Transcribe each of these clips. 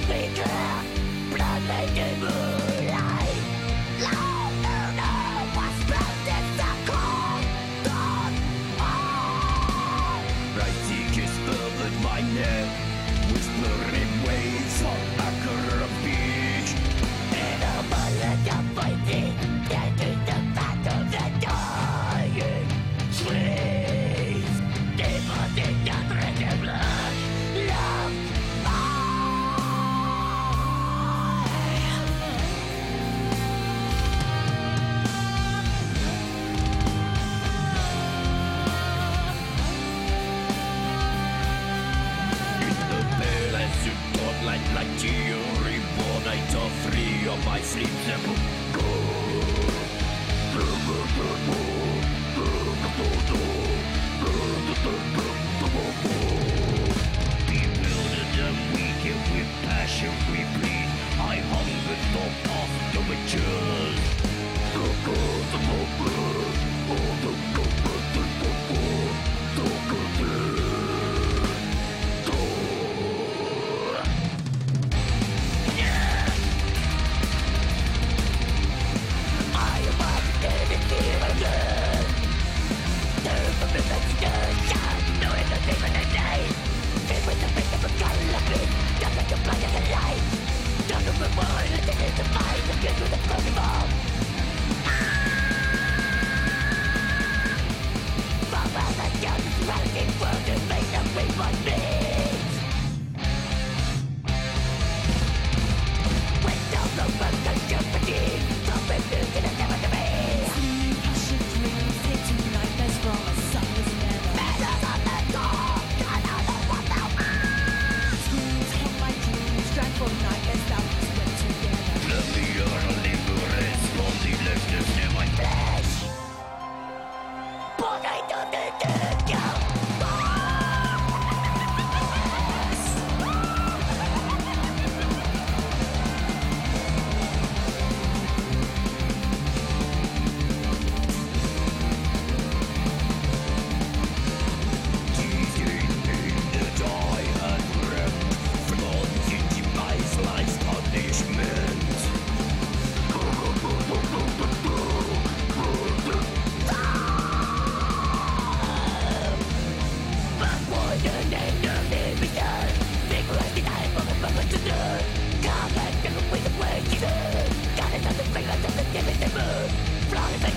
be trapped, not it move.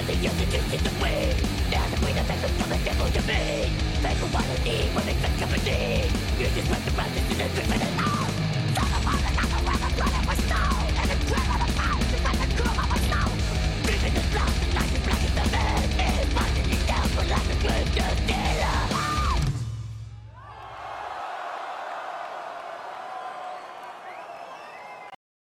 finally you seduced in the way. Now the the you made Make a wanna need company You just the righteous in a good the life